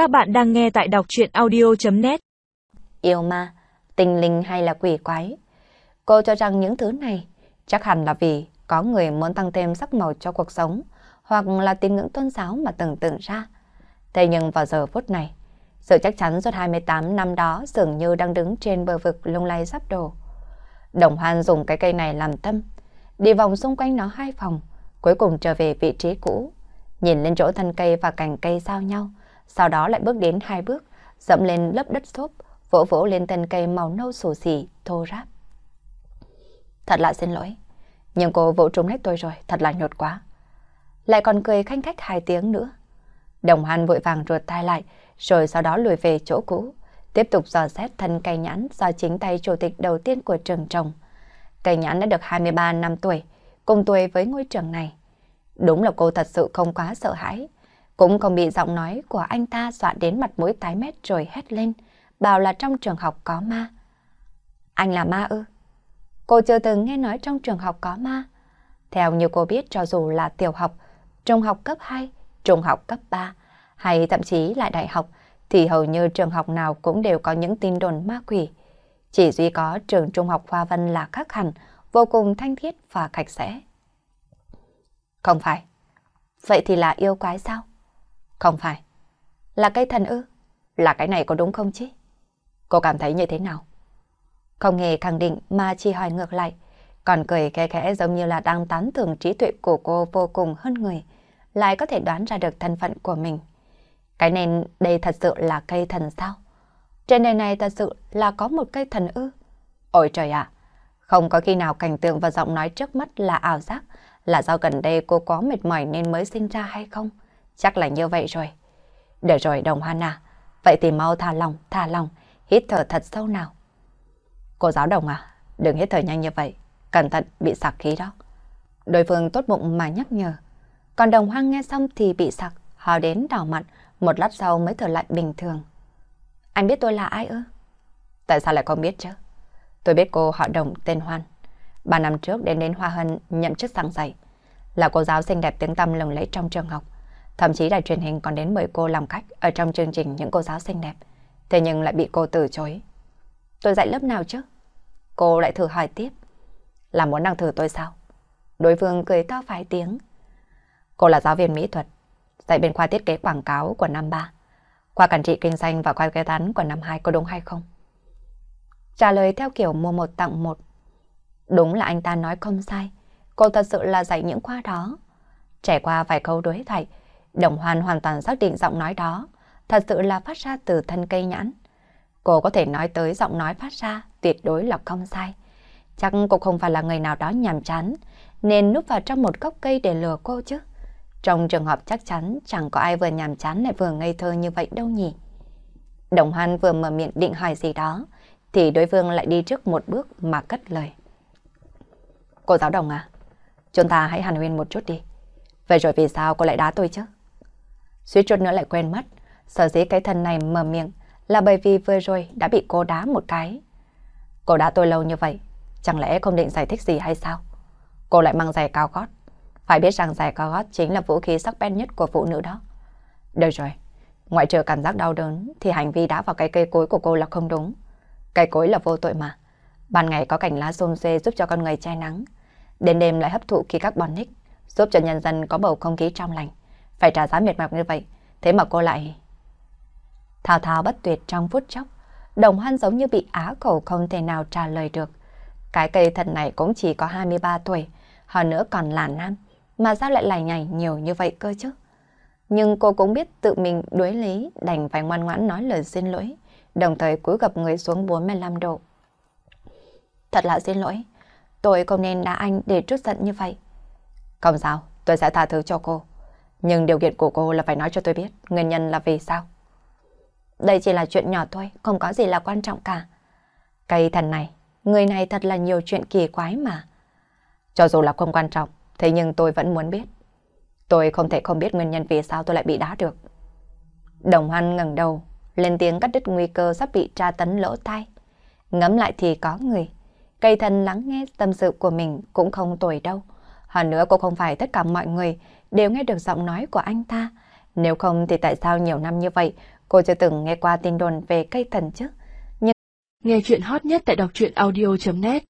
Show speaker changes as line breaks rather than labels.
Các bạn đang nghe tại đọc chuyện audio.net
Yêu ma, tinh linh hay là quỷ quái? Cô cho rằng những thứ này chắc hẳn là vì có người muốn tăng thêm sắc màu cho cuộc sống hoặc là tín ngưỡng tôn giáo mà tưởng tượng ra. Thế nhưng vào giờ phút này, sự chắc chắn suốt 28 năm đó dường như đang đứng trên bờ vực lung lay sắp đổ. Đồng Hoan dùng cái cây này làm tâm, đi vòng xung quanh nó hai vòng, cuối cùng trở về vị trí cũ, nhìn lên chỗ thân cây và cành cây giao nhau, sau đó lại bước đến hai bước, dẫm lên lớp đất xốp, vỗ vỗ lên thân cây màu nâu xù xì, thô ráp. Thật là xin lỗi, nhưng cô vỗ trúng nách tôi rồi, thật là nhột quá. Lại còn cười khanh khách hai tiếng nữa. Đồng Hàn vội vàng ruột tay lại, rồi sau đó lùi về chỗ cũ, tiếp tục dò xét thân cây nhãn do chính tay chủ tịch đầu tiên của trường trồng. Cây nhãn đã được 23 năm tuổi, cùng tuổi với ngôi trường này. Đúng là cô thật sự không quá sợ hãi, cũng không bị giọng nói của anh ta dọa đến mặt mũi tái mét rồi hét lên, bảo là trong trường học có ma. Anh là ma ư? Cô chưa từng nghe nói trong trường học có ma. Theo như cô biết cho dù là tiểu học, trung học cấp 2, trung học cấp 3, hay thậm chí là đại học, thì hầu như trường học nào cũng đều có những tin đồn ma quỷ. Chỉ duy có trường trung học Hoa Văn là khác hẳn, vô cùng thanh thiết và khạch sẽ. Không phải. Vậy thì là yêu quái sao? Không phải. Là cây thần ư? Là cái này có đúng không chứ? Cô cảm thấy như thế nào? Không hề khẳng định mà chỉ hỏi ngược lại, còn cười khẽ khẽ giống như là đang tán thưởng trí tuệ của cô vô cùng hơn người, lại có thể đoán ra được thân phận của mình. Cái nên đây thật sự là cây thần sao? Trên đời này thật sự là có một cây thần ư? Ôi trời ạ! không có khi nào cảnh tượng và giọng nói trước mắt là ảo giác, là do gần đây cô có mệt mỏi nên mới sinh ra hay không? Chắc là như vậy rồi. Được rồi đồng hoa à, vậy thì mau thả lòng, thả lòng, hít thở thật sâu nào. Cô giáo đồng à, đừng hít thở nhanh như vậy, cẩn thận bị sặc khí đó. Đối phương tốt bụng mà nhắc nhở. Còn đồng hoang nghe xong thì bị sặc, hò đến đỏ mặt, một lát sau mới thở lại bình thường. Anh biết tôi là ai ư? Tại sao lại không biết chứ? Tôi biết cô họ đồng tên Hoan. Ba năm trước đến đến Hoa Hân nhậm chức giảng dạy. Là cô giáo xinh đẹp tiếng tăm lừng lẫy trong trường học. Thậm chí đài truyền hình còn đến mời cô làm khách ở trong chương trình những cô giáo xinh đẹp. Thế nhưng lại bị cô từ chối. Tôi dạy lớp nào chứ? Cô lại thử hỏi tiếp. Là muốn năng thử tôi sao? Đối phương cười to vài tiếng. Cô là giáo viên mỹ thuật, dạy bên khoa thiết kế quảng cáo của năm 3. Khoa quản trị kinh doanh và khoa kế toán của năm 2 có đúng hay không? Trả lời theo kiểu mua một tặng một. Đúng là anh ta nói không sai. Cô thật sự là dạy những khoa đó. Trải qua vài câu đối thoại, Đồng Hoan hoàn toàn xác định giọng nói đó thật sự là phát ra từ thân cây nhãn. Cô có thể nói tới giọng nói phát ra tuyệt đối là không sai. Chắc cô không phải là người nào đó nhàm chán nên núp vào trong một gốc cây để lừa cô chứ. Trong trường hợp chắc chắn chẳng có ai vừa nhàm chán lại vừa ngây thơ như vậy đâu nhỉ. Đồng Hoan vừa mở miệng định hỏi gì đó thì đối phương lại đi trước một bước mà cất lời. Cô giáo đồng à, chúng ta hãy hàn huyên một chút đi. Vậy rồi vì sao cô lại đá tôi chứ? Suýt chút nữa lại quên mất, sở dĩ cái thần này mở miệng là bởi vì vừa rồi đã bị cô đá một cái. Cô đá tôi lâu như vậy, chẳng lẽ không định giải thích gì hay sao? Cô lại mang giày cao gót. Phải biết rằng giày cao gót chính là vũ khí sắc bén nhất của phụ nữ đó. Được rồi, ngoại trừ cảm giác đau đớn thì hành vi đá vào cái cây cối của cô là không đúng. Cây cối là vô tội mà. Ban ngày có cành lá xôn xê giúp cho con người che nắng. Đến đêm lại hấp thụ khí carbonic, giúp cho nhân dân có bầu không khí trong lành. Phải trả giá mệt mỏi như vậy, thế mà cô lại... Thao thao bất tuyệt trong phút chốc, đồng hoan giống như bị á khẩu không thể nào trả lời được. Cái cây thật này cũng chỉ có 23 tuổi, hơn nữa còn là nam, mà sao lại lải nhảy nhiều như vậy cơ chứ? Nhưng cô cũng biết tự mình đối lý, đành phải ngoan ngoãn nói lời xin lỗi đồng thời cúi gập người xuống 45 độ. Thật là xin lỗi, tôi không nên đá anh để trút giận như vậy. Không sao, tôi sẽ tha thứ cho cô. Nhưng điều kiện của cô là phải nói cho tôi biết nguyên nhân là vì sao. Đây chỉ là chuyện nhỏ thôi, không có gì là quan trọng cả. Cây thần này, người này thật là nhiều chuyện kỳ quái mà. Cho dù là không quan trọng, thế nhưng tôi vẫn muốn biết. Tôi không thể không biết nguyên nhân vì sao tôi lại bị đá được. Đồng Hoan ngẩng đầu, lên tiếng cắt đứt nguy cơ sắp bị tra tấn lỗ tai. Ngẫm lại thì có người. Cây thần lắng nghe tâm sự của mình cũng không tồi đâu. Hơn nữa cô không phải tất cả mọi người đều nghe được giọng nói của anh ta. Nếu không thì tại sao nhiều năm như vậy, Cô chưa từng nghe qua tin đồn về cây thần chứ.
Nghe chuyện hot nhất tại đọc truyện audio.net